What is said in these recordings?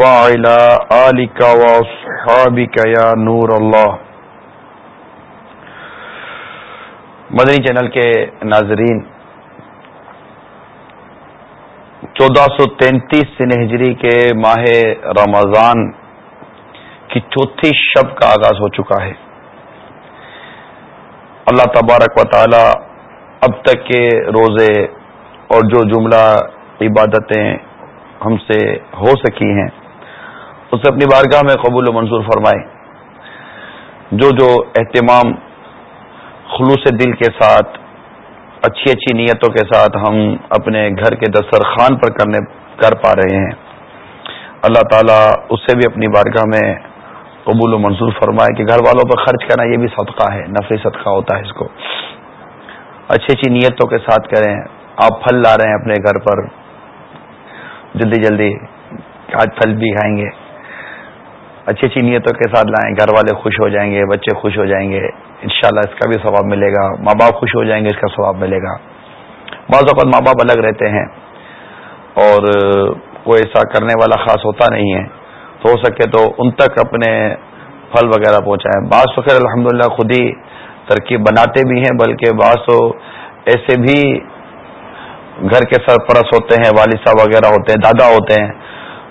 وعلى آلك وصحابك يا نور اللہ مدنی چینل کے ناظرین، چودہ سو تینتیس سن ہجری کے ماہ رمضان کی چوتھی شب کا آغاز ہو چکا ہے۔ اللہ تبارک و تعالی اب تک کے روزے اور جو جملہ عبادتیں ہم سے ہو سکی ہیں۔ اسے اپنی بارگاہ میں قبول و منظور فرمائے جو جو اہتمام خلوص دل کے ساتھ، اچھی اچھی نیتوں کے ساتھ ہم اپنے گھر کے دسترخوان پر کرنے، کر پا رہے ہیں۔ اللہ تعالیٰ اس سے بھی اپنی بارگاہ میں قبول و منظور فرمائے کہ گھر والوں پر خرچ کرنا یہ بھی صدقہ ہے نفری صدقہ ہوتا ہے اس کو۔ اچھی اچھی نیتوں کے ساتھ کریں۔ آپ پھل لا رہے ہیں اپنے گھر پر۔ جلدی جلدی آج پھل بھی کھائیں گے۔ اچھی اچھی نیتوں کے ساتھ لائیں، گھر والے خوش ہو جائیں گے، بچے خوش ہو جائیں گے، انشاءاللہ اس کا بھی ثواب ملے گا۔ ماں باپ خوش ہو جائیں گے، اس کا ثواب ملے گا۔ بعض اوقات ماں باپ الگ رہتے ہیں اور کوئی ایسا کرنے والا خاص ہوتا نہیں ہے۔ تو ہو سکے تو ان تک اپنے پھل وغیرہ پہنچائیں۔ بعض تو خیر الحمد خود ہی ترکیب بناتے بھی ہیں، بلکہ بعض تو ایسے بھی گھر کے سرپرست ہوتے ہیں، والد صاحب وغیرہ ہوتے ہیں، دادا ہوتے ہیں۔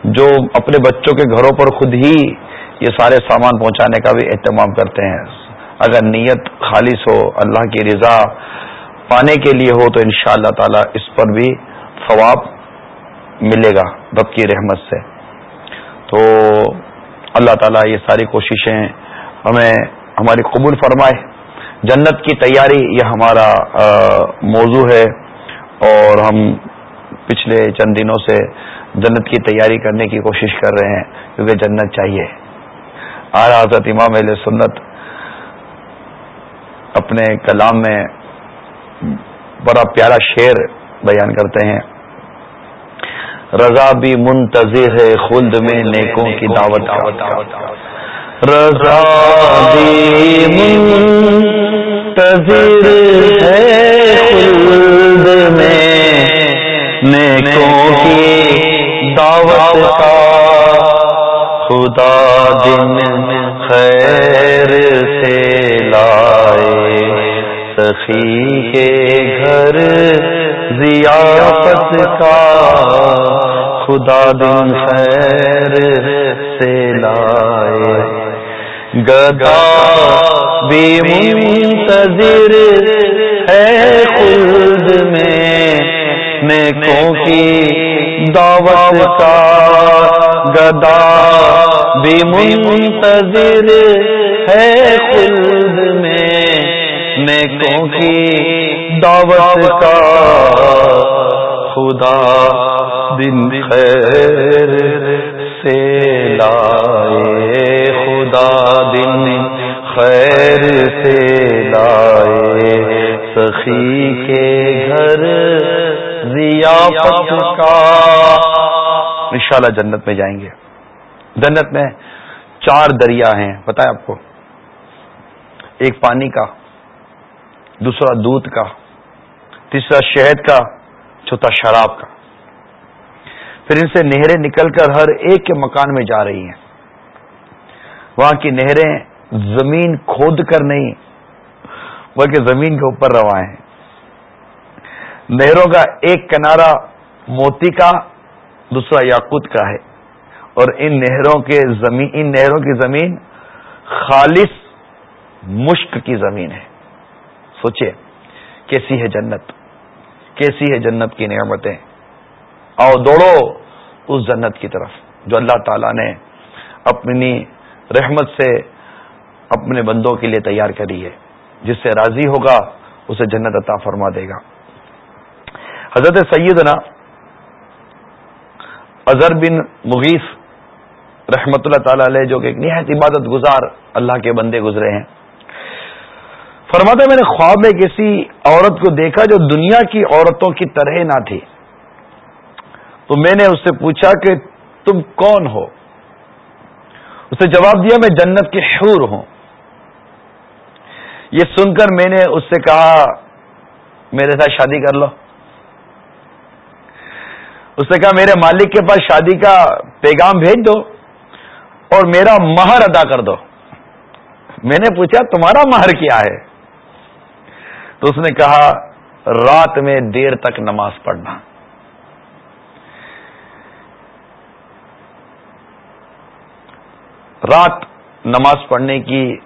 جو اپنے بچوں کے گھروں پر خود ہی یہ سارے سامان پہنچانے کا بھی اہتمام کرتے ہیں۔ اگر نیت خالص ہو، اللہ کی رضا پانے کے لیے ہو، تو ان شاء اللہ تعالی اس پر بھی ثواب ملے گا رب کی رحمت سے۔ تو اللہ تعالیٰ یہ ساری کوششیں ہمیں، ہماری قبول فرمائے۔ جنت کی تیاری یہ ہمارا موضوع ہے۔ اور ہم پچھلے چند دنوں سے جنت کی تیاری کرنے کی کوشش کر رہے ہیں، کیونکہ جنت چاہیے۔ آر حضرت امام علیہ سنت اپنے کلام میں بڑا پیارا شعر بیان کرتے ہیں۔ رضا بھی منتظر ہے خلد میں نیکوں کی دعوت رضا بھی منتظر ہے خلد میں نیکوں کی دعوت کا خدا دن خیر سے لائے، سخی کے گھر ضیافت کا خدا دن خیر سے لائے۔ گدا بھی منتظر ہے خلد میں نیکوں کی دعوت کا گدا بھی منتظر ہے خلد میں۔ نیکوں کی دعوت کا خدا دن خیر سے لائے۔ خدا دن خیر سے لائے۔ سخی کے گھر کا۔ انشاءاللہ جنت میں جائیں گے۔ جنت میں چار دریا ہیں پتا ہے آپ کو؟ ایک پانی کا، دوسرا دودھ کا، تیسرا شہد کا، چوتھا شراب کا۔ پھر ان سے نہریں نکل کر ہر ایک کے مکان میں جا رہی ہیں۔ وہاں کی نہریں زمین کھود کر نہیں، بلکہ زمین کے اوپر روا ہیں۔ نہروں کا ایک کنارا موتی کا، دوسرا یاقوت کا ہے۔ اور ان نہروں کے زمین، ان نہروں کی زمین خالص مشک کی زمین ہے۔ سوچئے، کیسی ہے جنت؟ کیسی ہے جنت کی نعمتیں؟ آؤ دوڑو اس جنت کی طرف جو اللہ تعالی نے اپنی رحمت سے اپنے بندوں کے لیے تیار کری ہے۔ جس سے راضی ہوگا، اسے جنت عطا فرما دے گا۔ حضرت سیدنا اظہر بن مغیث رحمت اللہ تعالی علیہ جو کہ ایک نہایت عبادت گزار اللہ کے بندے گزرے ہیں۔ فرماتا میں نے خواب میں کسی عورت کو دیکھا جو دنیا کی عورتوں کی طرح نہ تھی۔ تو میں نے اس سے پوچھا کہ تم کون ہو؟ اسے جواب دیا، میں جنت کے حور ہوں۔ یہ سن کر میں نے اس سے کہا، میرے ساتھ شادی کر لو۔ اس نے کہا، میرے مالک کے پاس شادی کا پیغام بھیج دو اور میرا مہر ادا کر دو. میں نے پوچھا، تمہارا مہر کیا ہے؟ تو اس نے کہا، رات میں دیر تک نماز پڑھنا. رات نماز پڑھنے کی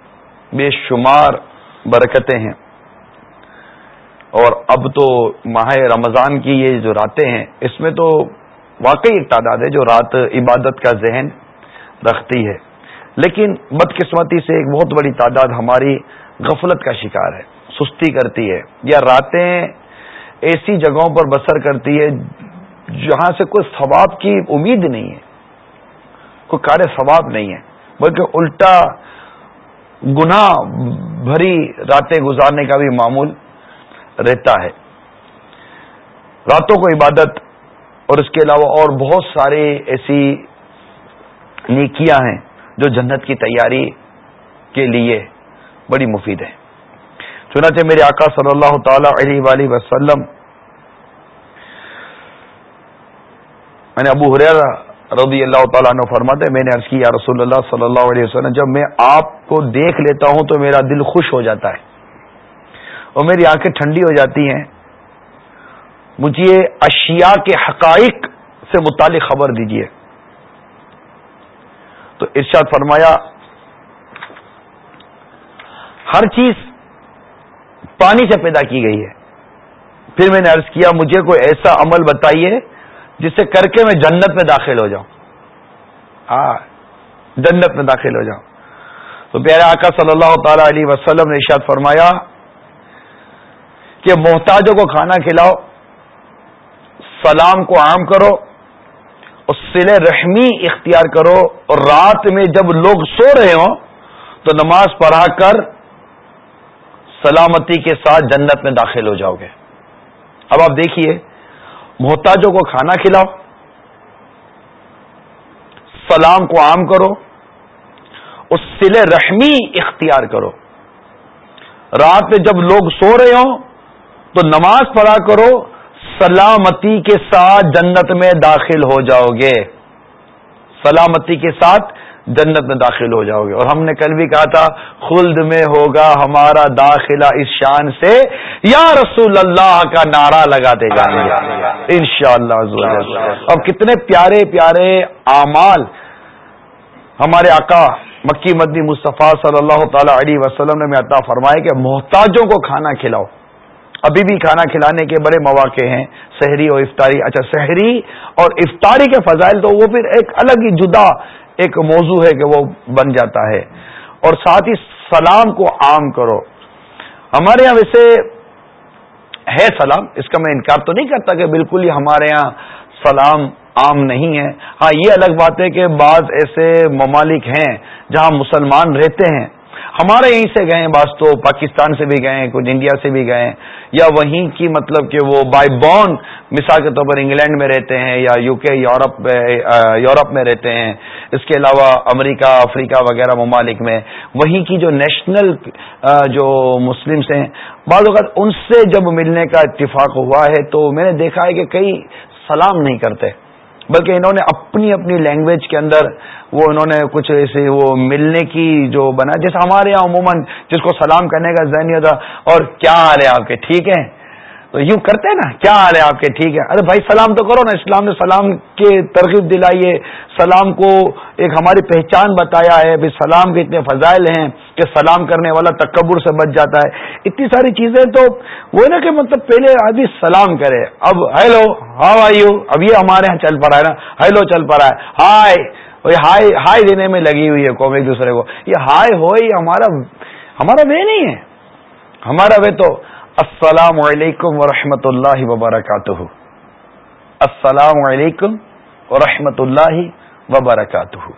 بے شمار برکتیں ہیں۔ اور اب تو ماہ رمضان کی یہ جو راتیں ہیں، اس میں تو واقعی ایک تعداد ہے جو رات عبادت کا ذہن رکھتی ہے۔ لیکن بدقسمتی سے ایک بہت بڑی تعداد ہماری غفلت کا شکار ہے، سستی کرتی ہے، یا راتیں ایسی جگہوں پر بسر کرتی ہے جہاں سے کوئی ثواب کی امید نہیں ہے۔ کوئی کار ثواب نہیں ہے، بلکہ الٹا گناہ بھری راتیں گزارنے کا بھی معمول رہتا ہے۔ راتوں کو عبادت اور اس کے علاوہ اور بہت سارے ایسی نیکیاں ہیں جو جنت کی تیاری کے لیے بڑی مفید ہے چنانچہ میرے آقا صلی اللہ تعالی علیہ وآلہ وسلم، میں نے ابو حریر رضی اللہ تعالیٰ عنہ فرماتے میں نے عرض کی، یا رسول اللہ صلی اللہ علیہ وسلم، جب میں آپ کو دیکھ لیتا ہوں تو میرا دل خوش ہو جاتا ہے۔ اور میری آنکھیں ٹھنڈی ہو جاتی ہیں۔ مجھے اشیاء کے حقائق سے متعلق خبر دیجیے تو ارشاد فرمایا، ہر چیز پانی سے پیدا کی گئی ہے۔ پھر میں نے عرض کیا، مجھے کوئی ایسا عمل بتائیے جسے کر کے میں جنت میں داخل ہو جاؤں۔ ہاں جنت میں داخل ہو جاؤں۔ تو پیارے آقا صلی اللہ تعالی علیہ وسلم نے ارشاد فرمایا کہ محتاجوں کو کھانا کھلاؤ، سلام کو عام کرو، اور سل رحمی اختیار کرو، اور رات میں جب لوگ سو رہے ہوں تو نماز پڑھا کر سلامتی کے ساتھ جنت میں داخل ہو جاؤ گے۔ اب آپ دیکھیے، محتاجوں کو کھانا کھلاؤ، سلام کو عام کرو، اور سل رحمی اختیار کرو۔ رات میں جب لوگ سو رہے ہوں تو نماز پڑھا کرو، سلامتی کے ساتھ جنت میں داخل ہو جاؤ گے۔ سلامتی کے ساتھ جنت میں داخل ہو جاؤ گے۔ اور ہم نے کل بھی کہا تھا، خلد میں ہوگا ہمارا داخلہ اس شان سے، یا رسول اللہ کا نعرہ لگاتے جائیں گے۔ ان شاء اللہ اب کتنے پیارے پیارے اعمال ہمارے آقا مکی مدنی مصطفیٰ صلی اللہ تعالی علیہ وسلم نے میں عطا فرمائے کہ محتاجوں کو کھانا کھلاؤ۔ ابھی بھی کھانا کھلانے کے بڑے مواقع ہیں۔ شہری اور افطاری اچھا شہری اور افطاری کے فضائل تو وہ پھر ایک الگ ہی جدا ایک موضوع ہے کہ وہ بن جاتا ہے۔ اور ساتھ ہی سلام کو عام کرو۔ ہمارے یہاں ویسے ہے سلام، اس کا میں انکار تو نہیں کرتا کہ بالکل ہی ہمارے یہاں سلام عام نہیں ہے۔ ہاں یہ الگ بات ہے کہ بعض ایسے ممالک ہیں جہاں مسلمان رہتے ہیں۔ ہمارے یہیں سے گئے بعض تو پاکستان سے بھی گئے کچھ انڈیا سے بھی گئے یا وہیں کی مطلب کہ وہ بائی بورن مثال کے طور پر انگلینڈ میں رہتے ہیں، یا یو کے یورپ یورپ میں رہتے ہیں، اس کے علاوہ امریکہ، افریقہ وغیرہ ممالک میں، وہیں کی جو نیشنل جو مسلمس ہیں، بعض اوقات ان سے جب ملنے کا اتفاق ہوا ہے تو میں نے دیکھا ہے کہ کئی سلام نہیں کرتے۔ بلکہ انہوں نے اپنی اپنی لینگویج کے اندر وہ انہوں نے کچھ ایسے وہ ملنے کی جو بنا، جیسے ہمارے یہاں عموماً جس کو سلام کرنے کا ذہنی ہوتا، اور کیا حال ہے آپ کے؟ ٹھیک ہے تو یوں کرتے نا، کیا حال ہے آپ کے؟ ٹھیک ہے۔ ارے بھائی، سلام تو کرو نا، اسلام نے سلام کے ترغیب دلائی ہے۔ سلام کو ایک ہماری پہچان بتایا ہے۔ بھی سلام کے اتنے فضائل ہیں کہ سلام کرنے والا تکبر سے بچ جاتا ہے۔ اتنی ساری چیزیں تو وہ نا کہ مطلب پہلے آدمی سلام کرے۔ اب، ہیلو، ہاؤ آئی یو؟ اب یہ ہمارے یہاں چل پڑا ہے نا۔ ہیلو، چل پڑا ہے۔ ہائے ہائی ہائی دینے میں لگی ہوئی ہے قوم ایک دوسرے کو۔ یہ ہائی ہو یہ ہمارا ہمارا وے نہیں ہے۔ ہمارا وے تو السلام علیکم ورحمۃ اللہ وبرکاتہ. السلام علیکم ورحمۃ اللہ وبرکاتہ.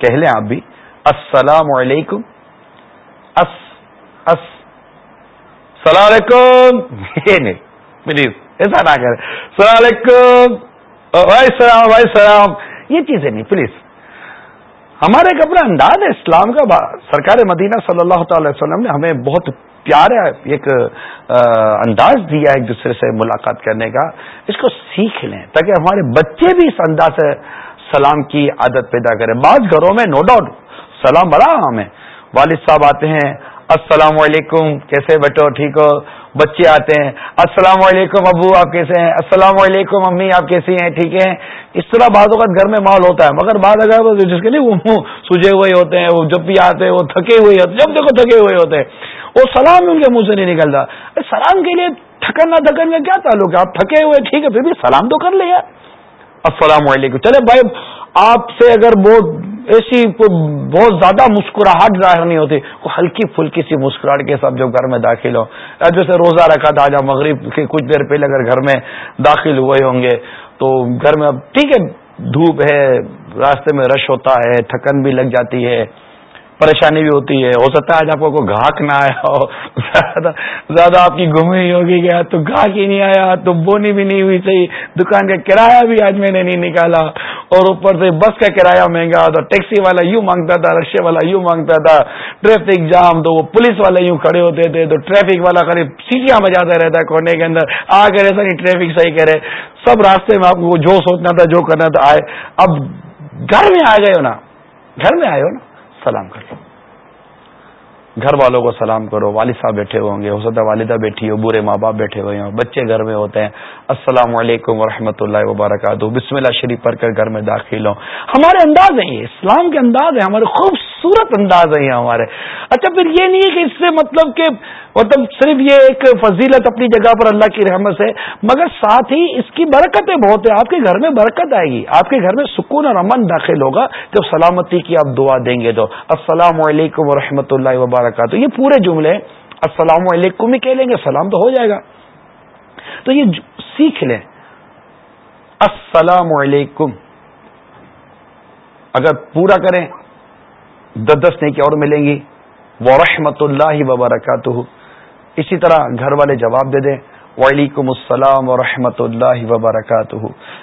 کہہ لیں آپ بھی. السلام علیکم. اس اس. السلام علیکم. یہ نہیں. پلیز ایسا نہ کرے السلام علیکم. بھائی السلام بھائی السلام. یہ چیزیں نہیں، پلیز. ہمارا ایک اپنا انداز ہے اسلام کا سرکار مدینہ صلی اللہ تعالی وسلم نے ہمیں بہت پیارا ایک انداز دیا ایک دوسرے سے ملاقات کرنے کا۔ اس کو سیکھ لیں تاکہ ہمارے بچے بھی اس انداز سے سلام کی عادت پیدا کریں۔ بعض گھروں میں نو ڈاؤٹ، سلام بڑا عام ہے۔ والد صاحب آتے ہیں، السلام علیکم، کیسے بیٹھو ٹھیک ہو؟ بچے آتے ہیں، السلام علیکم ابو، آپ کیسے ہیں؟ السلام علیکم امی، آپ کیسی ہیں؟ ٹھیک ہے اس طرح بعض اوقات گھر میں ماحول ہوتا ہے، مگر بعض اگر جس کے لیے وہ سوجے ہوئے ہوتے ہیں، وہ جب بھی آتے ہیں، وہ تھکے ہوئے ہوتے جب دیکھو تھکے ہوئے ہوتے ہیں۔ وہ سلام ان کے منہ سے نہیں نکلتا۔ سلام کے لیے تھکن نہ تھکن کا کیا تعلق ہے؟ آپ تھکے ہوئے، ٹھیک ہے، پھر بھی سلام تو کر لیں السلام علیکم۔ چلے بھائی، آپ سے اگر بہت ایسی بہت زیادہ مسکراہٹ ظاہر نہیں ہوتی وہ ہلکی پھلکی سی مسکراہٹ کے ساتھ جو گھر میں داخل ہو۔ جیسے روزہ رکھا تھا، آج مغرب کے کچھ دیر پہلے اگر گھر میں داخل ہوئے ہوں گے، تو گھر میں اب ٹھیک ہے، دھوپ ہے، راستے میں رش ہوتا ہے، تھکن بھی لگ جاتی ہے۔ پریشانی بھی ہوتی ہے۔ ہو سکتا ہے آج آپ کو گھاک نہ آیا ہو۔ زیادہ زیادہ آپ کی گھومی ہوگی کہ تو گھاک ہی نہیں آیا تو بونی بھی نہیں ہوئی صحیح۔ دکان کا کرایہ بھی آج میں نے نہیں نکالا۔ اور اوپر سے بس کا کرایہ مہنگا تو ٹیکسی والا یوں مانگتا تھا رکشے والا یوں مانگتا تھا۔ ٹریفک جام تو وہ پولیس والے یوں کھڑے ہوتے تھے تو ٹریفک والا قریب سیٹیاں بجاتا رہتا ہے کونے کے اندر۔ آ کر ایسا نہیں ٹریفک صحیح کرے۔ سب راستے میں آپ کو جو سوچنا تھا، جو کرنا تھا، آئے۔ اب گھر میں آ گئے ہو نا۔ گھر میں آئے ہو نا۔ سلام کر لو گھر والوں کو سلام کرو، والد صاحب بیٹھے ہوں گے، ہو سکتا ہے والدہ بیٹھی ہو برے ماں باپ بیٹھے ہوئے ہوں، بچے گھر میں ہوتے ہیں۔ السلام علیکم ورحمۃ اللہ وبرکاتہ۔ بسم اللہ شریف پڑھ کر گھر میں داخل ہوں۔ ہمارے انداز ہیں یہ، اسلام کے انداز ہیں، ہمارے خوبصورت انداز ہیں ہمارے۔ اچھا پھر یہ نہیں ہے کہ اس سے مطلب کہ مطلب صرف یہ ایک فضیلت اپنی جگہ پر اللہ کی رحمت سے، مگر ساتھ ہی اس کی برکتیں بہت ہیں۔ آپ کے گھر میں برکت آئے گی۔ آپ کے گھر میں سکون اور امن داخل ہوگا۔ جب سلامتی کی آپ دعا دیں گے تو۔ السلام علیکم و اللہ وبرکاتہ۔ یہ پورے جملے السلام علیکم ہی کہہ لیں گے، سلام تو ہو جائے گا۔ تو یہ سیکھ لیں۔ السلام علیکم۔ اگر پورا کریں، دس دس نہیں اور ملیں گی۔ ورحمۃ اللہ وبرکاتہ۔ اسی طرح گھر والے جواب دے دیں۔ وعلیکم السلام ورحمۃ اللہ وبرکاتہ۔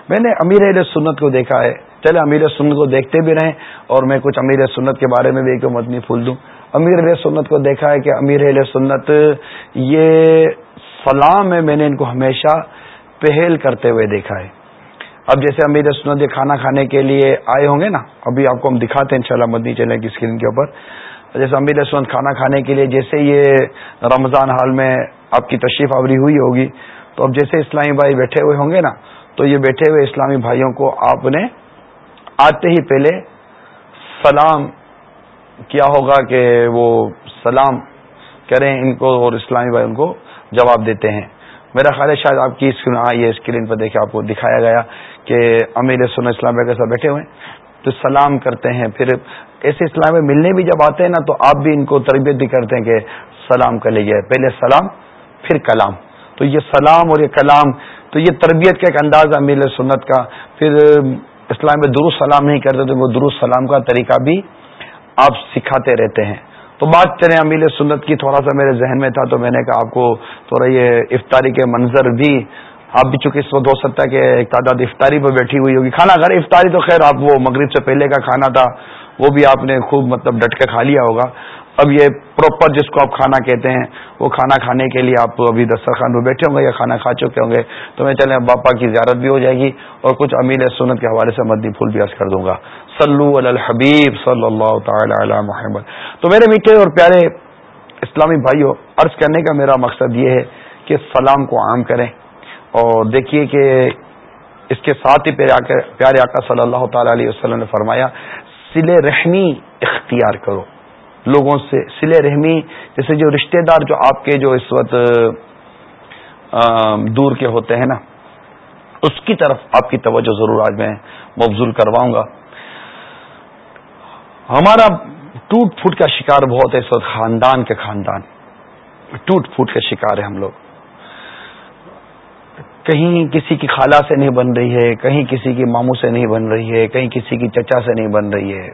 میں نے امیر علیہ سنت کو دیکھا ہے۔ چلے امیر سنت کو دیکھتے بھی رہیں اور میں کچھ امیر سنت کے بارے میں بھی ایک مدنی پھول دوں۔ امیر علیہ سنت کو دیکھا ہے کہ امیر علیہ سنت یہ سلام ہے، میں نے ان کو ہمیشہ پہل کرتے ہوئے دیکھا ہے۔ اب جیسے امیر سنت یہ کھانا کھانے کے لیے آئے ہوں گے نا، ابھی آپ کو ہم دکھاتے ہیں ان شاء اللہ مدنی چلیں کی اسکرین کے اوپر۔ جیسے امیر سنت کھانا کھانے کے لیے جیسے یہ رمضان حال میں آپ کی تشریف آوری ہوئی ہوگی، تو اب جیسے اسلامی بھائی بیٹھے ہوئے ہوں گے نا، تو یہ بیٹھے ہوئے اسلامی بھائیوں کو آپ نے آتے ہی پہلے سلام کیا ہوگا کہ وہ سلام کریں ان کو اور اسلامی بھائی ان کو جواب دیتے ہیں۔ میرا خیال ہے شاید آپ کی اسکرین ہاں، آئی ہے اسکرین پر دیکھے آپ کو دکھایا گیا کہ امیر سن اسلام بھائی کے ساتھ بیٹھے ہوئے تو سلام کرتے ہیں۔ پھر ایسے اسلام میں ملنے بھی جب آتے ہیں نا، تو آپ بھی ان کو تربیت بھی کرتے ہیں کہ سلام کر لیجیے پہلے سلام، پھر کلام۔ تو یہ سلام اور یہ کلام، تو یہ تربیت کا ایک انداز ہے امیر سنت کا۔ پھر اسلام میں درست سلام نہیں کرتے، تو وہ درست سلام کا طریقہ بھی آپ سکھاتے رہتے ہیں۔ تو بات چلیں امیل سنت کی، تھوڑا سا میرے ذہن میں تھا تو میں نے کہا آپ کو تھوڑا یہ افطاری کے منظر بھی آپ بھی چونکہ اس وقت ہو سکتا ہے کہ ایک تعداد افطاری پہ بیٹھی ہوئی ہوگی۔ کھانا گھر افطاری تو خیر آپ وہ مغرب سے پہلے کا کھانا تھا، وہ بھی آپ نے خوب مطلب ڈٹ کے کھا لیا ہوگا۔ اب یہ پراپر جس کو آپ کھانا کہتے ہیں، وہ کھانا کھانے کے لیے آپ ابھی دسترخوان پہ بیٹھے ہوں گے یا کھانا کھا چکے ہوں گے۔ تو میں چلیں باپا کی زیارت بھی ہو جائے گی اور کچھ امیر سنت کے حوالے سے مدنی پھول بھی عرض کر دوں گا۔ صلو علی الحبیب صلی اللہ تعالی علی محمد۔ تو میرے میٹھے اور پیارے اسلامی بھائیوں عرض کرنے کا میرا مقصد یہ ہے کہ سلام کو عام کریں۔ اور دیکھیے کہ اس کے ساتھ ہی پیارے آقا صلی اللہ تعالی علیہ وسلم نے فرمایا سل رحمی اختیار کرو۔ لوگوں سے سل رحمی، جیسے جو رشتہ دار جو آپ کے جو اس وقت دور کے ہوتے ہیں نا، اس کی طرف آپ کی توجہ ضرور آج میں مبزول کرواؤں گا۔ ہمارا ٹوٹ پھوٹ کا شکار بہت ہے اس وقت خاندان کے خاندان۔ ٹوٹ پھوٹ کے شکار ہے ہم لوگ۔ کہیں کسی کی خالہ سے نہیں بن رہی ہے، کہیں کسی کی ماموں سے نہیں بن رہی ہے، کہیں کسی کی چچا سے نہیں بن رہی ہے،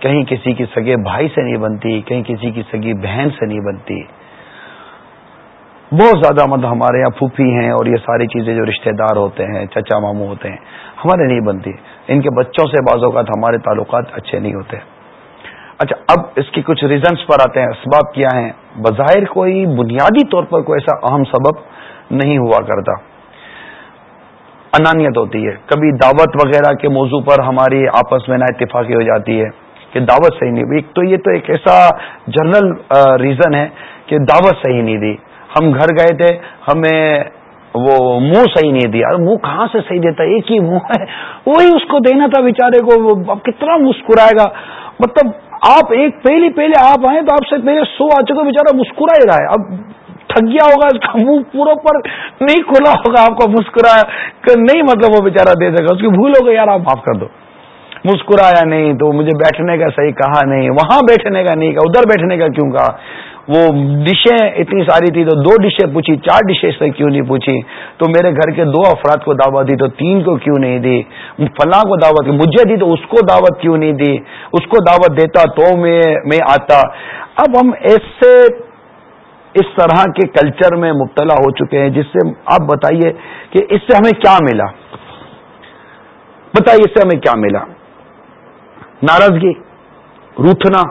کہیں کسی کی سگے بھائی سے نہیں بنتی، کہیں کسی کی سگی بہن سے نہیں بنتی۔ بہت زیادہ مطلب ہمارے یہاں پھوپھی ہیں اور یہ ساری چیزیں جو رشتہ دار ہوتے ہیں، چچا ماموں ہوتے ہیں، ہمارے نہیں بنتی۔ ان کے بچوں سے بعض اوقات ہمارے تعلقات اچھے نہیں ہوتے۔ اچھا اب اس کی کچھ ریزنس پر آتے ہیں، اسباب کیا ہیں؟ بظاہر کوئی بنیادی طور پر کوئی ایسا اہم سبب نہیں ہوا کرتا۔ انانیت ہوتی ہے۔ کبھی دعوت وغیرہ کے موضوع پر ہماری آپس میں نا اتفاقی ہو جاتی ہے کہ دعوت صحیح نہیں ایک تو یہ تو ایک ایسا جنرل ریزن ہے کہ دعوت صحیح نہیں دی۔ ہم گھر گئے تھے، ہمیں وہ منہ صحیح نہیں دیا۔ منہ کہاں سے صحیح دیتا؟ ایک ہی منہ ہے۔ وہی اس کو دینا تھا بےچارے کو اب کتنا مسکرائے گا۔ مطلب آپ ایک پہلی پہلے آپ آئے تو آپ سے پہلے سو آ چکے بےچارا مسکرا ہی رہا ہے۔ اب تھک گیا ہوگا، اس کا منہ پورا پر نہیں کھلا ہوگا، آپ کو مسکرایا نہیں مطلب وہ بےچارا دے دے گا اس کی بھول ہو گئی، یار آپ معاف کر دو۔ مسکرایا نہیں تو مجھے بیٹھنے کا صحیح کہا نہیں، وہاں بیٹھنے کا نہیں کہا، ادھر بیٹھنے کا کیوں کہا؟ وہ ڈشیں اتنی ساری تھی تو دو ڈشیں پوچھی، چار ڈشیں سے کیوں نہیں پوچھی؟ تو میرے گھر کے دو افراد کو دعوت دی تو تین کو کیوں نہیں دی؟ فلاں کو دعوت مجھے دی تو اس کو دعوت کیوں نہیں دی؟ اس کو دعوت دیتا تو میں میں آتا۔ اب ہم ایسے اس طرح کے کلچر میں مبتلا ہو چکے ہیں، جس سے آپ بتائیے کہ اس سے ہمیں کیا ملا؟ بتائیے اس سے ہمیں کیا ملا؟ ناراضگی، روٹنا،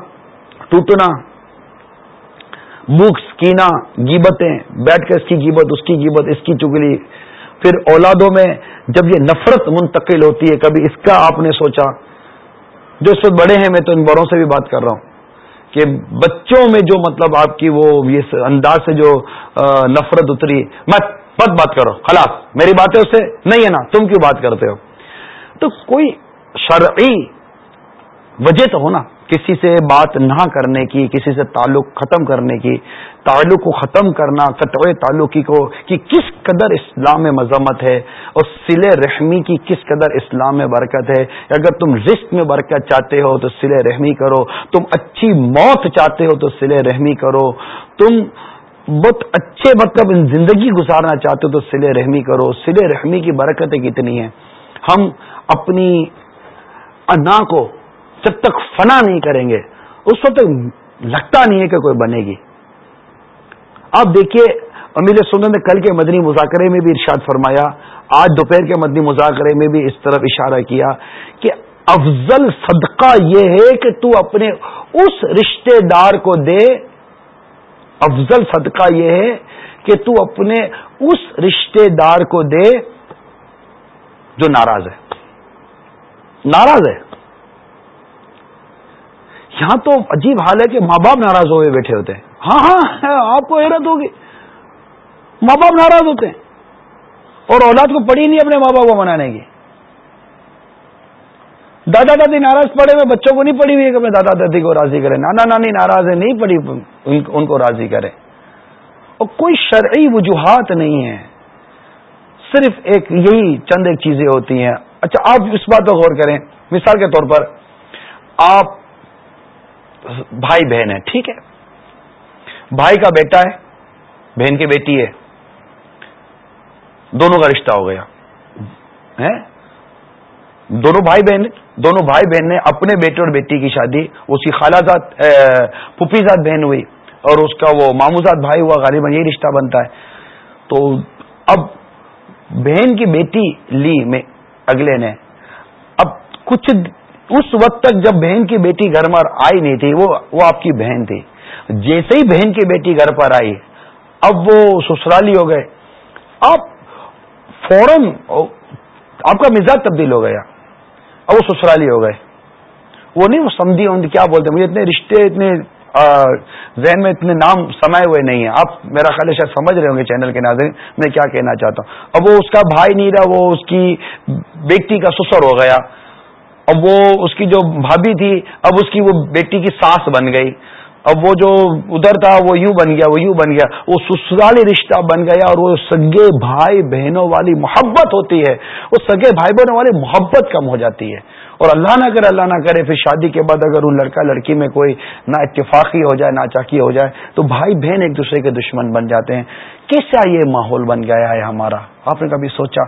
ٹوٹنا بکس کینا گیبتیں، بیٹھ کے اس کی گیبت، اس کی گیبت، اس کی چگلی۔ پھر اولادوں میں جب یہ نفرت منتقل ہوتی ہے، کبھی اس کا آپ نے سوچا؟ جو اس وقت بڑے ہیں، میں تو ان بڑوں سے بھی بات کر رہا ہوں کہ بچوں میں جو مطلب آپ کی وہ یہ انداز سے جو نفرت اتری مت مت بات کرو خلاص، میری باتیں اس سے نہیں ہے نا؟ تم کیوں بات کرتے ہو؟ تو کوئی شرعی وجہ تو ہونا کسی سے بات نہ کرنے کی، کسی سے تعلق ختم کرنے کی، تعلق کو ختم کرنا، قطع تعلقی کو، کہ کس قدر اسلام میں مذمت ہے اور سل رحمی کی کس قدر اسلام میں برکت ہے۔ اگر تم رزق میں برکت چاہتے ہو تو سل رحمی کرو، تم اچھی موت چاہتے ہو تو سل رحمی کرو۔ تم بہت اچھے مطلب زندگی گزارنا چاہتے ہو تو سل رحمی کرو۔ سل رحمی کی برکتیں کتنی ہیں؟ ہم اپنی انا کو جب تک فنا نہیں کریں گے، اس وقت لگتا نہیں ہے کہ کوئی بنے گی۔ آپ دیکھیے، امیر سنت نے کل کے مدنی مذاکرے میں بھی ارشاد فرمایا، آج دوپہر کے مدنی مذاکرے میں بھی اس طرف اشارہ کیا کہ افضل صدقہ یہ ہے کہ تو اپنے اس رشتے دار کو دے۔ افضل صدقہ یہ ہے کہ تو اپنے اس رشتے دار کو دے جو ناراض ہے۔ ناراض ہے۔ یہاں تو عجیب حال ہے کہ ماں باپ ناراض ہوئے بیٹھے ہوتے ہیں۔ ہاں ہاں آپ کو حیرت ہوگی۔ ماں باپ ناراض ہوتے ہیں۔ اور اولاد کو پڑھی نہیں اپنے ماں باپ کو منانے کی۔ دادا دادی ناراض پڑے ہوئے، بچوں کو نہیں پڑھی ہوئی کہ اپنے دادا دادی کو راضی کرے۔ نانا نانی ناراض ہے نہیں پڑھی ان کو راضی کرے۔ اور کوئی شرعی وجوہات نہیں ہے صرف ایک یہی چند ایک چیزیں ہوتی ہیں۔ اچھا آپ اس بات کو غور کریں۔ مثال کے طور پر آپ بھائی بہن ہے، ٹھیک ہے۔ بھائی کا بیٹا ہے، بہن کی بیٹی ہے۔ دونوں کا رشتہ ہو گیا۔ دونوں بھائی بہن، دونوں بھائی بہن نے اپنے بیٹے اور بیٹی کی شادی اس کی خالہ زاد پھپھی زاد بہن ہوئی اور اس کا وہ ماموزاد بھائی ہوا، غالباً یہ رشتہ بنتا ہے۔ تو اب بہن کی بیٹی لی میں اگلے نے۔ اب کچھ اس وقت تک جب بہن کی بیٹی گھر پر آئی نہیں تھی، وہ وہ آپ کی بہن تھی۔ جیسے ہی بہن کی بیٹی گھر پر آئی، اب وہ سسرالی ہو گئے۔ آپ فوراً آپ کا مزاج تبدیل ہو گیا۔ اب وہ سسرالی ہو گئے۔ وہ نہیں، وہ سمجھی ان کیا بولتے مجھے اتنے رشتے، اتنے ذہن میں اتنے نام سمائے ہوئے نہیں ہیں۔ آپ میرا خیال شاید سمجھ رہے ہوں گے چینل کے ناظرین، میں کیا کہنا چاہتا ہوں۔ اب وہ اس کا بھائی نہیں رہا، وہ اس کی بیٹی کا سسر ہو گیا۔ اب وہ اس کی جو بھابھی تھی، اب اس کی وہ بیٹی کی ساس بن گئی۔ اب وہ جو ادھر تھا، وہ یوں بن گیا، وہ یوں بن گیا۔ وہ سسرالی رشتہ بن گیا اور وہ سگے بھائی بہنوں والی محبت ہوتی ہے۔ وہ سگے بھائی بہنوں والی محبت کم ہو جاتی ہے۔ اور اللہ نہ کرے، اللہ نہ کرے، پھر شادی کے بعد اگر ان لڑکا لڑکی میں کوئی نہ اتفاقی ہو جائے، نہ چاکی ہو جائے، تو بھائی بہن ایک دوسرے کے دشمن بن جاتے ہیں۔ کیسا یہ ماحول بن گیا ہے ہمارا؟ آپ نے کبھی سوچا؟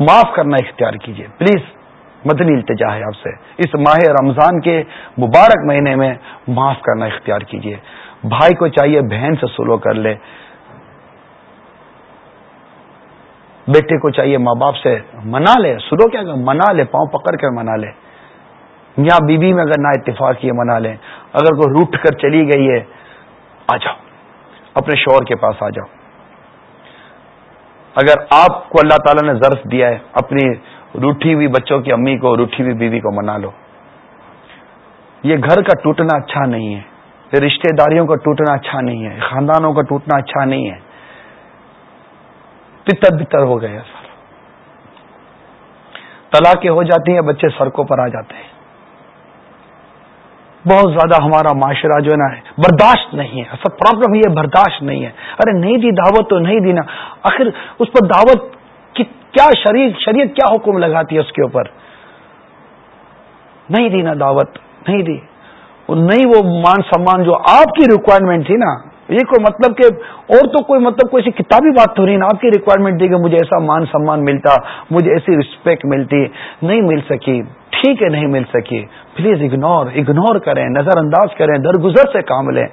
معاف کرنا اختیار کیجیے پلیز مدنی التجا ہے آپ سے۔ اس ماہ رمضان کے مبارک مہینے میں معاف کرنا اختیار کیجیے بھائی کو چاہیے بہن سے سلو کر لے۔ بیٹے کو چاہیے ماں باپ سے منا لے۔ سلو کیا کہ منا لے، پاؤں پکڑ کر منا لے۔ میاں بیوی میں اگر نہ اتفاق یہ منا لیں اگر کوئی روٹ کر چلی گئی ہے، آ جاؤ۔ اپنے شور کے پاس آ جاؤ۔ اگر آپ کو اللہ تعالی نے ظرف دیا ہے، اپنی روٹھی ہوئی بچوں کی امی کو، روٹھی ہوئی بیوی کو منا لو۔ یہ گھر کا ٹوٹنا اچھا نہیں ہے۔ یہ رشتے داریوں کا ٹوٹنا اچھا نہیں ہے۔ خاندانوں کا ٹوٹنا اچھا نہیں ہے۔ پتر بتر ہو گئے سر۔ طلاقیں ہو جاتی ہیں، بچے سڑکوں پر آ جاتے ہیں۔ بہت زیادہ ہمارا معاشرہ جو ہے نا، برداشت نہیں ہے۔ سب پرابلم یہ برداشت نہیں ہے۔ ارے نہیں دی دعوت تو نہیں دی نا آخر اس پر دعوت کیا شریعت شریعت کیا حکم لگاتی ہے اس کے اوپر؟ نہیں دی نا دعوت، نہیں دی۔ نہیں وہ مان سمان جو آپ کی ریکوائرمنٹ تھی نا، یہ کوئی مطلب کہ اور تو کوئی مطلب کوئی ایسی کتابی بات تو نہیں نا، آپ کی ریکوائرمنٹ تھی کہ مجھے ایسا مان سمان ملتا، مجھے ایسی رسپیکٹ ملتی۔ نہیں مل سکی۔ ٹھیک ہے، نہیں مل سکی۔ پلیز اگنور اگنور کریں نظر انداز کریں، درگزر سے کام لیں۔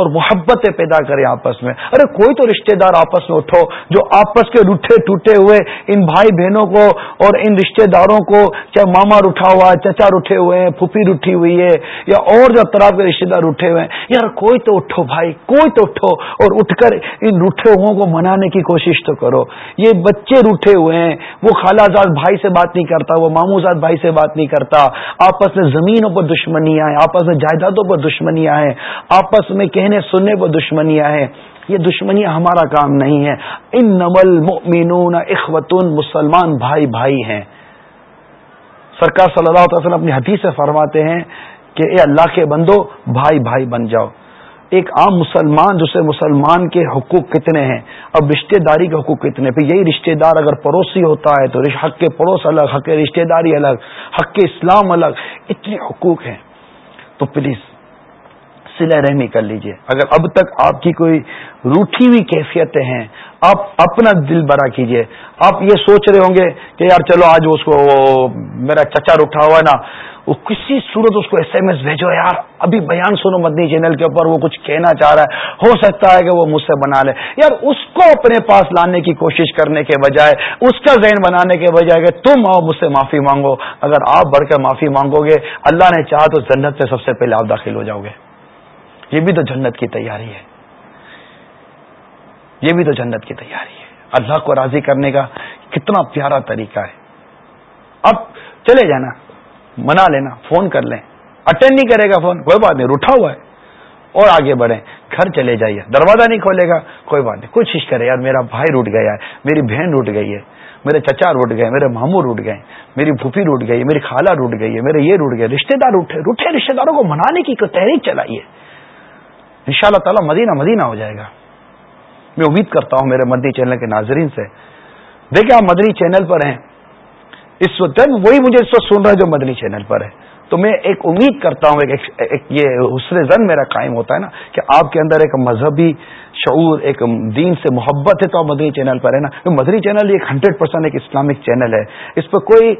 اور محبتیں پیدا کریں آپس میں۔ ارے کوئی تو رشتہ دار آپس میں اٹھو جو آپس کے روٹے ٹوٹے ہوئے ان بھائی بہنوں کو اور ان رشتہ داروں کو، چاہے ماما روٹھا ہوا ہے چچا روٹے ہوئے ہیں، پھوپھی روٹھی ہوئی ہے، یا اور جو طرح کے رشتہ دار اٹھے ہوئے ہیں۔ یار کوئی تو اٹھو بھائی، کوئی تو اٹھو اور اٹھ کر ان روٹے ہوئے کو منانے کی کوشش تو کرو۔ یہ بچے روٹے ہوئے ہیں، وہ خالہ زاد بھائی سے بات نہیں کرتا، وہ مامو زاد بھائی سے بات نہیں کرتا۔ آپس میں زمینوں پر دشمنیاں ہیں، آپس میں جائیدادوں پر دشمنیاں ہیں۔ آپس میں کہنے کہنے سننے پر دشمنیاں ہیں۔ یہ دشمنیاں ہمارا کام نہیں ہے۔ ان نمل مؤمنون اخوتن مسلمان بھائی بھائی ہیں۔ سرکار صلی اللہ علیہ وسلم اپنی حدیث سے فرماتے ہیں کہ اے اللہ کے بندو، بھائی بھائی بن جاؤ۔ ایک عام مسلمان جسے مسلمان کے حقوق کتنے ہیں؟ اب رشتہ داری کے حقوق کتنے؟ پھر یہی رشتہ دار اگر پڑوسی ہوتا ہے تو حق کے پڑوس الگ، حق کے رشتہ داری الگ، حق کے اسلام الگ، اتنے حقوق ہیں۔ تو پلیز سلا رحمی کر لیجیے۔ اگر اب تک آپ کی کوئی روٹھی ہوئی کیفیتیں ہیں، آپ اپنا دل بڑا کیجیے۔ آپ یہ سوچ رہے ہوں گے کہ یار چلو آج اس کو میرا چچا اٹھا ہوا ہے نا، وہ کسی صورت اس کو ایس ایم ایس بھیجو، یار ابھی بیان سنو مدنی چینل کے اوپر، وہ کچھ کہنا چاہ رہا ہے۔ ہو سکتا ہے کہ وہ مجھ سے بنا لے۔ یار اس کو اپنے پاس لانے کی کوشش کرنے کے بجائے، اس کا ذہن بنانے کے بجائے کہ تم آؤ مجھ سے معافی مانگو۔ اگر آپ بڑھ کر معافی مانگو گے، اللہ نے چاہا تو جنت میں سب سے پہلے آپ داخل ہو جاؤ گے۔ یہ بھی تو جنت کی تیاری ہے۔ یہ بھی تو جنت کی تیاری ہے۔ اللہ کو راضی کرنے کا کتنا پیارا طریقہ ہے۔ اب چلے جانا، منا لینا، فون کر لیں۔ اٹینڈ نہیں کرے گا فون، کوئی بات نہیں، روٹا ہوا ہے۔ اور آگے بڑھیں۔ گھر چلے جائیے۔ دروازہ نہیں کھولے گا، کوئی بات نہیں۔ کوشش کرے یار، میرا بھائی روٹ گیا ہے، میری بہن روٹ گئی ہے، میرے چچا روٹ گئے، میرے ماموں روٹ گئے، میری پھوپھی روٹ گئی، میری خالہ روٹ گئی ہے، میرے یہ روٹ گئے۔ رشتے دار روٹے روٹے رشتے داروں کو منانے کی تحریک چلائیے ان شاء اللہ مدینہ مدینہ ہو جائے گا۔ میں امید کرتا ہوں میرے مدنی چینل کے ناظرین سے۔ دیکھیں آپ مدنی چینل پر ہیں۔ اس وقت وہی مجھے اس وقت سن رہا ہے جو مدنی چینل پر ہے۔ تو میں ایک امید کرتا ہوں ایک ایک یہ حسن زن میرا قائم ہوتا ہے نا کہ آپ کے اندر ایک مذہبی شعور، ایک دین سے محبت ہے تو آپ مدنی چینل پر ہے نا۔ مدنی چینل ایک ہنڈریڈ پرسینٹ ایک اسلامک چینل ہے۔ اس پر کوئی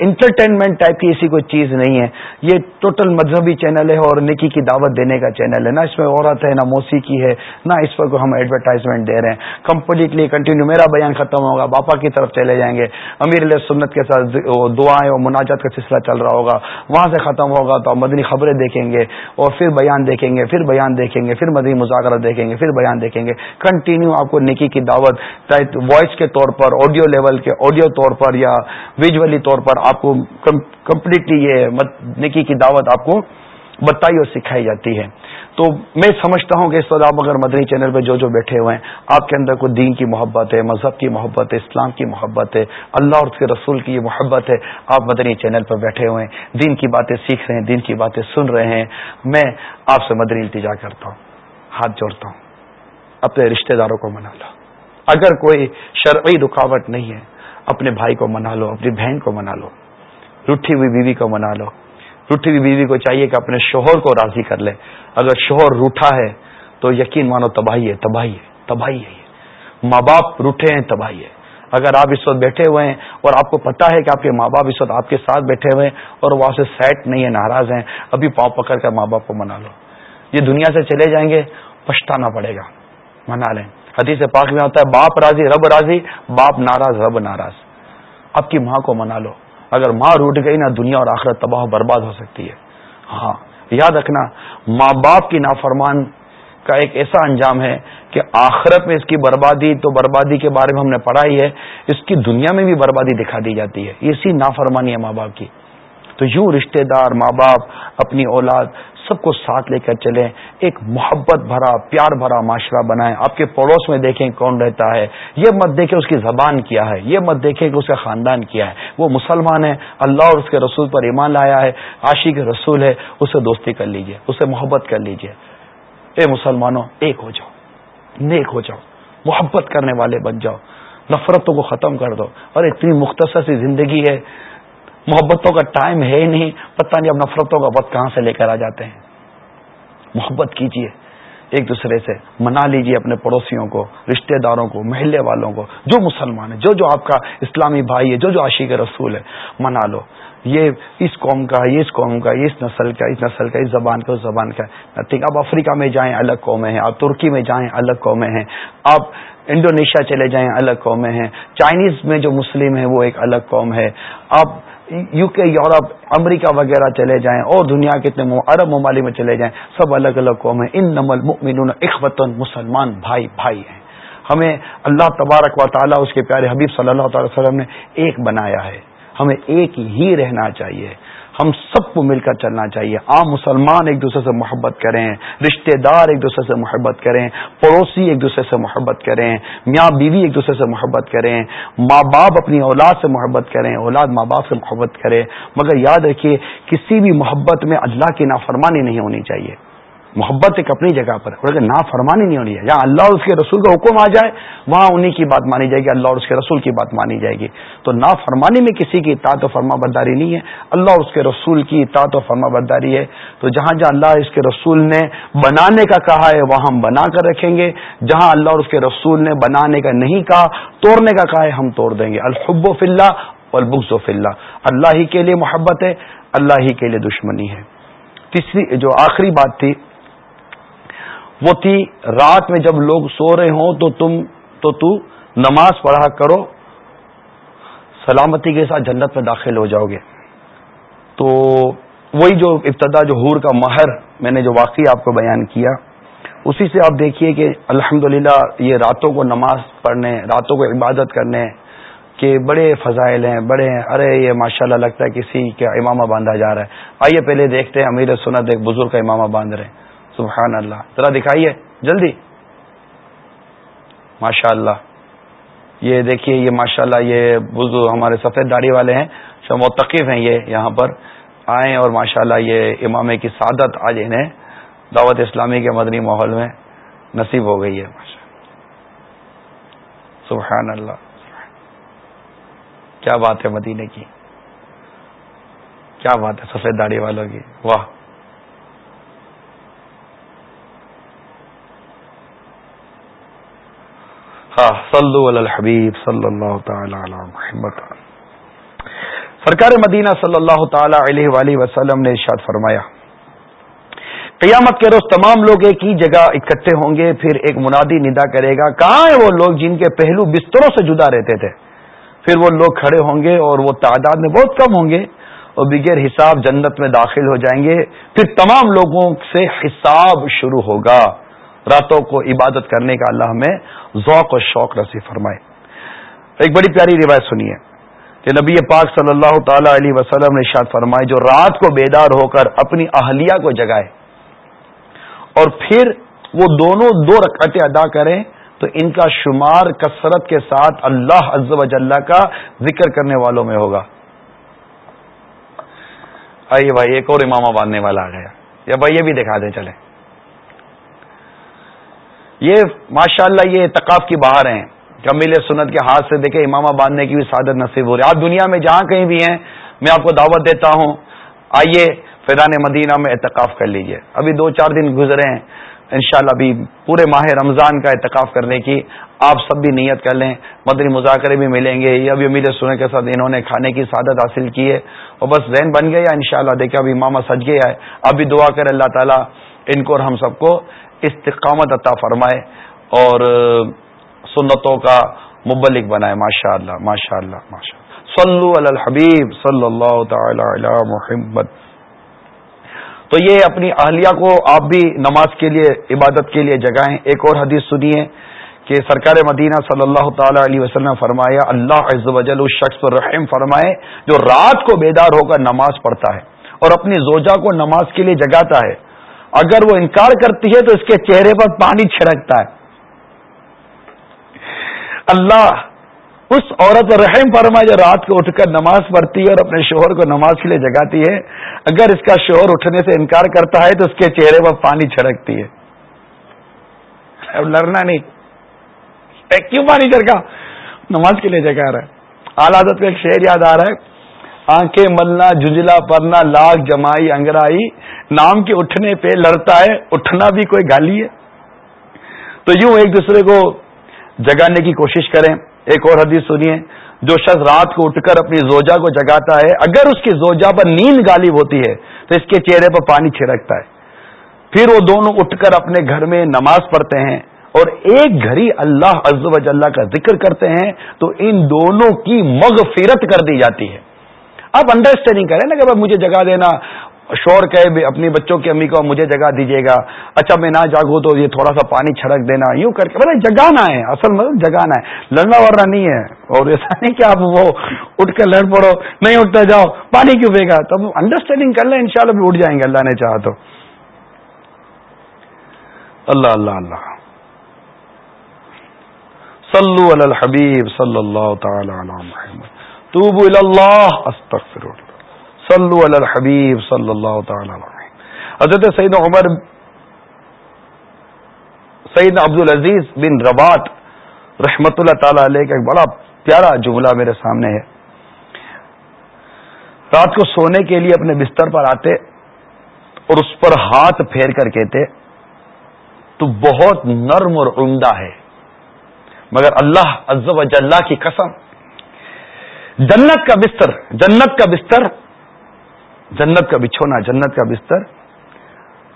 انٹرٹینمنٹ ٹائپ کی ایسی کوئی چیز نہیں ہے۔ یہ ٹوٹل مذہبی چینل ہے اور نکی کی دعوت دینے کا چینل ہے۔ نہ اس میں عورت ہے، نہ موسیقی ہے، نہ اس پر کوئی ہم ایڈورٹائزمنٹ دے رہے ہیں۔ کمپلیٹلی کنٹینیو میرا بیان ختم ہوگا، باپا کی طرف چلے جائیں گے۔ امیر علیہ سنت کے ساتھ دعائیں اور مناجات کا سلسلہ چل رہا ہوگا۔ وہاں سے ختم ہوگا تو مدنی خبریں دیکھیں گے اور پھر بیان دیکھیں گے، پھر بیان دیکھیں گے، پھر مدنی مذاکرہ دیکھیں گے، پھر بیان دیکھیں گے۔ کنٹینیو آپ کو نکی کی دعوت وائس کے طور پر آڈیو لیول کے آڈیو طور پر یا ویژولی طور پر آپ کو کمپلیٹلی یہ نکی کی دعوت آپ کو بتائی اور سکھائی جاتی ہے۔ تو میں سمجھتا ہوں کہ اس وقت آپ اگر مدنی چینل پہ جو جو بیٹھے ہوئے ہیں، آپ کے اندر کوئی دین کی محبت ہے، مذہب کی محبت ہے، اسلام کی محبت ہے، اللہ اور اس کے رسول کی یہ محبت ہے، آپ مدنی چینل پر بیٹھے ہوئے ہیں، دین کی باتیں سیکھ رہے ہیں، دین کی باتیں سن رہے ہیں۔ میں آپ سے مدنی التجا کرتا ہوں، ہاتھ جوڑتا ہوں۔ اپنے رشتہ داروں کو منا لو۔ اگر کوئی شرعی رکاوٹ نہیں ہے، اپنے بھائی کو منا لو، اپنی بہن کو منا لو روٹھی ہوئی بیوی کو منا لو۔ روٹھی ہوئی بیوی کو چاہیے کہ اپنے شوہر کو راضی کر لے۔ اگر شوہر روٹھا ہے تو یقین مانو تباہی ہے تباہی ہے تباہی ہے ماں باپ روٹھے ہیں، تباہی ہے۔ اگر آپ اس وقت بیٹھے ہوئے ہیں اور آپ کو پتا ہے کہ آپ کے ماں باپ اس وقت آپ کے ساتھ بیٹھے ہوئے ہیں اور وہاں سے سیٹ نہیں ہے، ناراض ہیں، ابھی پاؤں پکڑ کر ماں باپ کو منا لو۔ یہ دنیا سے چلے جائیں گے، پچھتانا پڑے گا۔ منا لیں۔ حدیث پاک میں ہوتا ہے، باپ راضی، رب راضی، باپ ناراض، رب ناراض۔ اب کی ماں کو منا لو۔ اگر ماں روٹ گئی نا، دنیا اور آخرت تباہ برباد ہو سکتی ہے۔ ہاں یاد رکھنا، ماں باپ کی نافرمان کا ایک ایسا انجام ہے کہ آخرت میں اس کی بربادی تو بربادی کے بارے میں ہم نے پڑھا ہی ہے، اس کی دنیا میں بھی بربادی دکھا دی جاتی ہے۔ اسی نافرمانی ہے ماں باپ کی۔ تو یوں رشتہ دار، ماں باپ، اپنی اولاد سب کو ساتھ لے کر چلیں، ایک محبت بھرا، پیار بھرا معاشرہ بنائیں۔ آپ کے پڑوس میں دیکھیں کون رہتا ہے۔ یہ مت دیکھیں اس کی زبان کیا ہے۔ یہ مت دیکھیں کہ اس کا خاندان کیا ہے۔ وہ مسلمان ہے اللہ اور اس کے رسول پر ایمان لایا ہے۔ عاشی کے رسول ہے۔ اسے دوستی کر لیجیے۔ اسے محبت کر لیجیے۔ اے مسلمانوں، ایک ہو جاؤ۔ نیک ہو جاؤ۔ محبت کرنے والے بن جاؤ۔ نفرتوں کو ختم کر دو۔ اور اتنی مختصر سی زندگی ہے۔ محبتوں کا ٹائم ہے ہی نہیں، پتہ نہیں اب نفرتوں کا وقت کہاں سے لے کر آ جاتے ہیں۔ محبت کیجیے ایک دوسرے سے، منا لیجیے اپنے پڑوسیوں کو، رشتہ داروں کو، محلے والوں کو، جو مسلمان ہے جو جو آپ کا اسلامی بھائی ہے، جو جو عاشق رسول ہے، منا لو۔ یہ اس قوم کا، یہ اس قوم کا، یہ اس نسل کا، اس نسل کا، اس زبان کا، اس زبان کا۔ ٹھیک آپ افریقہ میں جائیں الگ قومیں ہیں، آپ ترکی میں جائیں الگ قومیں ہیں، آپ انڈونیشیا چلے جائیں الگ قومیں ہیں۔ چائنیز میں جو مسلم ہیں، وہ ایک الگ قوم ہے۔ آپ یو کے یورپ، امریکہ وغیرہ چلے جائیں اور دنیا کے اتنے عرب ممالک میں چلے جائیں، سب الگ الگ قوم ہیں۔ ان نمل مؤمنون اخوتن مسلمان بھائی بھائی ہیں۔ ہمیں اللہ تبارک و تعالیٰ، اس کے پیارے حبیب صلی اللہ تعالی وسلم نے ایک بنایا ہے۔ ہمیں ایک ہی رہنا چاہیے۔ ہم سب کو مل کر چلنا چاہیے۔ عام مسلمان ایک دوسرے سے محبت کریں، رشتہ دار ایک دوسرے سے محبت کریں، پڑوسی ایک دوسرے سے محبت کریں، میاں بیوی ایک دوسرے سے محبت کریں، ماں باپ اپنی اولاد سے محبت کریں، اولاد ماں باپ سے محبت کریں مگر یاد رکھیے، کسی بھی محبت میں اللہ کی نافرمانی نہیں ہونی چاہیے۔ محبت ایک اپنی جگہ پر اور اگر نا فرمانی نہیں ہونی ہے۔ جہاں اللہ اور اس کے رسول کا حکم آ جائے، وہاں انہیں کی بات مانی جائے گی، اللہ اور اس کے رسول کی بات مانی جائے گی۔ تو نا فرمانی میں کسی کی اطاعت و فرما برداری نہیں ہے۔ اللہ اور اس کے رسول کی اطاعت و فرما برداری ہے۔ تو جہاں جہاں اللہ اس کے رسول نے بنانے کا کہا ہے، وہاں ہم بنا کر رکھیں گے۔ جہاں اللہ اور اس کے رسول نے بنانے کا نہیں کہا، توڑنے کا کہا ہے، ہم توڑ دیں گے۔ الحب و فلّہ البغض و فلّہ اللہ ہی کے لیے محبت ہے، اللہ ہی کے لیے دشمنی ہے۔ تیسری، جو آخری بات تھی وہ تھی رات میں جب لوگ سو رہے ہوں تو تم تو تو نماز پڑھا کرو، سلامتی کے ساتھ جنت میں داخل ہو جاؤ گے۔ تو وہی جو ابتدا، جو حور کا مہر میں نے جو واقعی آپ کو بیان کیا، اسی سے آپ دیکھیے کہ الحمد یہ راتوں کو نماز پڑھنے، راتوں کو عبادت کرنے کے بڑے فضائل ہیں، بڑے ہیں۔ ارے، یہ ماشاء اللہ لگتا ہے کسی کا امامہ باندھا جا رہا ہے۔ آئیے پہلے دیکھتے ہیں، امیر سنت ایک بزرگ کا امامہ باندھ رہے ہیں۔ سبحان اللہ ذرا دکھائیے، جلدی۔ ماشاء اللہ یہ دیکھیے، یہ ماشاء اللہ یہ بزرگ ہمارے سفید داڑھی والے ہیں، جو متقف ہیں، یہ یہاں پر آئیں اور ماشاء اللہ یہ امام کی سعادت آج انہیں دعوت اسلامی کے مدنی ماحول میں نصیب ہو گئی ہے ماشاء سبحان اللہ کیا بات ہے مدینے کی؟ کیا بات ہے سفید داڑھی والوں کی؟ واہ۔ ہاں، صلو علی الحبیب صلی اللہ تعالی علی محمد. سرکار مدینہ صلی اللہ تعالی علیہ وآلہ وسلم نے ارشاد فرمایا، قیامت کے روز تمام لوگ ایک ہی جگہ اکٹھے ہوں گے، پھر ایک منادی ندا کرے گا، کہاں ہیں وہ لوگ جن کے پہلو بستروں سے جدا رہتے تھے؟ پھر وہ لوگ کھڑے ہوں گے اور وہ تعداد میں بہت کم ہوں گے اور بغیر حساب جنت میں داخل ہو جائیں گے، پھر تمام لوگوں سے حساب شروع ہوگا۔ راتوں کو عبادت کرنے کا اللہ ہمیں ذوق اور شوق رسی فرمائے۔ ایک بڑی پیاری روایت سنیے کہ نبی پاک صلی اللہ تعالی علیہ وسلم نے شاد فرمائے جو رات کو بیدار ہو کر اپنی اہلیہ کو جگائے اور پھر وہ دونوں دو رکعتیں ادا کریں، تو ان کا شمار کثرت کے ساتھ اللہ عز و جلہ کا ذکر کرنے والوں میں ہوگا۔ آئیے بھائی، ایک اور امامہ باندھنے والا آ گیا۔ یا بھائی، یہ بھی دکھا دیں چلے یہ ماشاء اللہ یہ اتقاف کی باہر ہیں کمیل سنت کے ہاتھ سے دیکھے امامہ باندھنے کی بھی سعادت نصیب ہو رہی ہے۔ آپ دنیا میں جہاں کہیں بھی ہیں، میں آپ کو دعوت دیتا ہوں، آئیے فیضان مدینہ میں اعتکاف کر لیجیے۔ ابھی دو چار دن گزرے ہیں، انشاءاللہ ابھی پورے ماہ رمضان کا اعتکاف کرنے کی آپ سب بھی نیت کر لیں۔ مدنی مذاکرے بھی ملیں گے، یہ ابھی امید سنے کے ساتھ انہوں نے کھانے کی سعادت حاصل کی ہے۔ اور بس ذہن بن گیا ان شاء اللہ دیکھیں ابھی ماما سج گیا ہے اب بھی دعا کرے اللہ تعالیٰ ان کو اور ہم سب کو استقامت عطا فرمائے اور سنتوں کا مبلک بنائے۔ ماشاء اللہ ماشاء اللہ ماشاء اللہ صلو علی الحبیب صلی اللہ تعالی علی محمد۔ تو یہ اپنی اہلیہ کو آپ بھی نماز کے لیے، عبادت کے لیے جگائیں ایک اور حدیث سنیے کہ سرکار مدینہ صلی اللہ تعالی علیہ وسلم فرمایا، اللہ عز و جل اس شخص پر رحم فرمائے جو رات کو بیدار ہو کر نماز پڑھتا ہے اور اپنی زوجہ کو نماز کے لیے جگاتا ہے۔ اگر وہ انکار کرتی ہے تو اس کے چہرے پر پانی چھڑکتا ہے۔ اللہ اس عورت رحم فرمائے جو رات کو اٹھ کر نماز پڑھتی ہے اور اپنے شوہر کو نماز کے لیے جگاتی ہے۔ اگر اس کا شوہر اٹھنے سے انکار کرتا ہے تو اس کے چہرے پر پانی چھڑکتی ہے۔ اب لڑنا نہیں۔ کیوں پانی چھڑکا؟ نماز کے لیے جگا رہا ہے آلادت کا ایک شعر یاد آ رہا ہے۔ آنکھیں ملنا، ججلا پرنا لاکھ جمائی، انگرائی، نام کے اٹھنے پہ لڑتا ہے، اٹھنا بھی کوئی گالی ہے۔ تو یوں ایک دوسرے کو جگانے کی کوشش کریں۔ ایک اور حدیث سنیے، جو شخص رات کو اٹھ کر اپنی زوجا کو جگاتا ہے، اگر اس کی زوجا پر نیند غالب ہوتی ہے، تو اس کے چہرے پر پانی چھڑکتا ہے۔ پھر وہ دونوں اٹھ کر اپنے گھر میں نماز پڑھتے ہیں اور ایک گھڑی اللہ عز و جلہ کا ذکر کرتے ہیں، تو ان دونوں کی مغفرت کر دی جاتی ہے۔ آپ انڈرسٹینڈنگ کریں نا کہ مجھے جگہ دینا، شور کہ اپنی بچوں کی امی کو مجھے جگہ دیجیے گا۔ اچھا میں نہ جاگوں تو یہ تھوڑا سا پانی چھڑک دینا، یوں کر کے۔ جگانا ہے، اصل مطلب جگانا ہے۔ لڑنا ورنا نہیں ہے۔ اور ایسا نہیں کہ آپ وہ اٹھ کر لڑ پڑو، نہیں اٹھتا جاؤ، پانی کیوں پھینکا؟ تب انڈرسٹینڈنگ کر لیں، انشاءاللہ بھی اٹھ جائیں گے، اللہ نے چاہا تو۔ اللہ اللہ اللہ۔ صلو علی الحبیب صلی اللہ تعالی علی محمد۔ توبو اللہ استغفر اللہ صلو علی الحبیب صلی اللہ تعالی حضرت سعید عمر سعید عبد العزیز بن ربات رحمت اللہ تعالی علیہ کا ایک بڑا پیارا جملہ میرے سامنے ہے۔ رات کو سونے کے لیے اپنے بستر پر آتے اور اس پر ہاتھ پھیر کر کہتے، تو بہت نرم اور عمدہ ہے۔ مگر اللہ عز و جلہ کی قسم جنت کا بستر، جنت کا بستر، جنت کا بچھونا، جنت کا بستر۔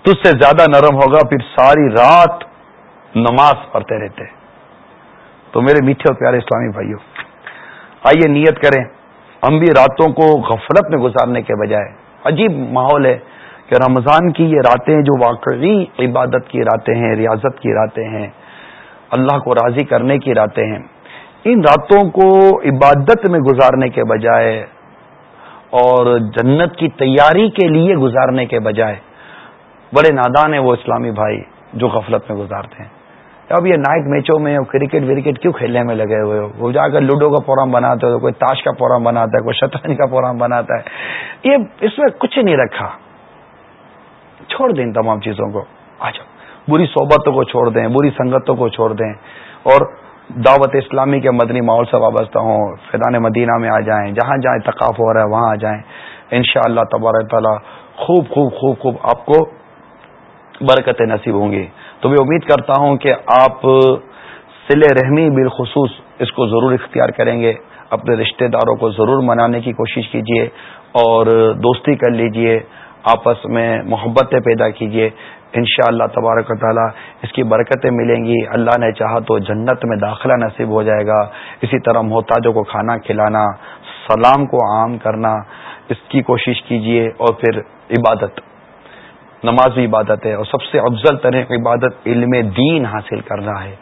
تجھ سے زیادہ نرم ہوگا، پھر ساری رات نماز پڑھتے رہتے۔ تو میرے میٹھے اور پیارے اسلامی بھائیوں آئیے نیت کریں۔ ہم بھی راتوں کو غفلت میں گزارنے کے بجائے، عجیب ماحول ہے کہ رمضان کی یہ راتیں جو واقعی عبادت کی راتیں ہیں، ریاضت کی راتیں ہیں، اللہ کو راضی کرنے کی راتیں ہیں۔ ان راتوں کو عبادت میں گزارنے کے بجائے اور جنت کی تیاری کے لیے گزارنے کے بجائے بڑے نادان ہیں وہ اسلامی بھائی جو غفلت میں گزارتے ہیں۔ اب یہ نائٹ میچوں میں کرکٹ ورکٹ کیوں کھیلنے میں لگے ہوئے ہو؟ وہ جا کر لوڈو کا پروگرام بناتے ہو کوئی تاش کا پروگرام بناتا ہے، کوئی شطرنج کا پروگرام بناتا ہے۔ یہ اس میں کچھ نہیں رکھا۔ چھوڑ دیں تمام چیزوں کو۔ آ جاؤ۔ بری صحبتوں کو چھوڑ دیں، بری سنگتوں کو چھوڑ دیں۔ اور دعوت اسلامی کے مدنی ماحول سے وابستہ ہوں، فیضان مدینہ میں آ جائیں، جہاں جہاں اتقاف ہو رہا ہے، وہاں آ جائیں۔ ان شاء اللہ تبار تعالیٰ خوب خوب خوب خوب آپ کو برکت نصیب ہوں گی۔ تو میں امید کرتا ہوں کہ آپ سل رحمی بالخصوص اس کو ضرور اختیار کریں گے۔ اپنے رشتہ داروں کو ضرور منانے کی کوشش کیجیے اور دوستی کر لیجیے، آپس میں محبتیں پیدا کیجیے ان شاء اللہ تبارک و تعالیٰ اس کی برکتیں ملیں گی۔ اللہ نے چاہا تو جنت میں داخلہ نصیب ہو جائے گا۔ اسی طرح محتاجوں کو کھانا کھلانا، سلام کو عام کرنا، اس کی کوشش کیجیے اور پھر عبادت۔ نماز بھی عبادت ہے اور سب سے افضل طرح عبادت علم دین حاصل کرنا ہے۔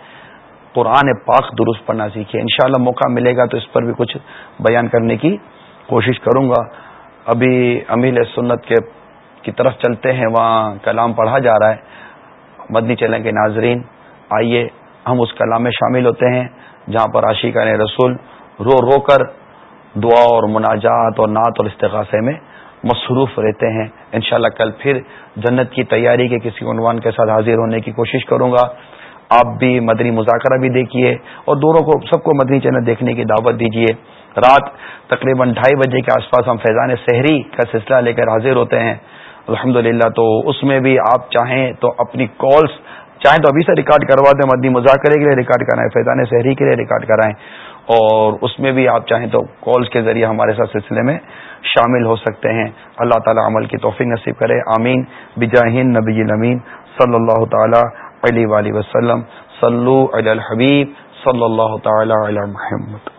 قرآن پاک درست پڑھنا سیکھیے انشاءاللہ موقع ملے گا تو اس پر بھی کچھ بیان کرنے کی کوشش کروں گا۔ ابھی امیل سنت کے کی طرف چلتے ہیں، وہاں کلام پڑھا جا رہا ہے۔ مدنی چلیں کے ناظرین، آئیے، ہم اس کلام میں شامل ہوتے ہیں، جہاں پر عاشقہ نے رسول رو رو کر دعا اور مناجات اور نعت اور استغاثے میں مصروف رہتے ہیں۔ انشاءاللہ کل پھر جنت کی تیاری کے کسی عنوان کے ساتھ حاضر ہونے کی کوشش کروں گا۔ آپ بھی مدنی مذاکرہ بھی دیکھیے اور دونوں کو سب کو مدنی چینل دیکھنے کی دعوت دیجیے۔ رات تقریباً ڈھائی بجے کے آس پاس ہم فیضان شہری کا سلسلہ لے کر حاضر ہوتے ہیں۔ الحمد تو اس میں بھی آپ چاہیں تو اپنی کالز چاہیں تو ابھی سے ریکارڈ کروا دیں، مدنی مذاکرے کے لیے ریکارڈ کرائیں، فیضان شہری کے لیے ریکارڈ کرائیں، اور اس میں بھی آپ چاہیں تو کالز کے ذریعے ہمارے ساتھ سلسلے میں شامل ہو سکتے ہیں۔ اللہ تعالیٰ عمل کی توفیق نصیب کرے۔ آمین۔ بجاہین نبی المین صلی اللہ تعالی علیہ وسلم۔ صلو علی الحبیب صلی اللہ تعالی علی محمد۔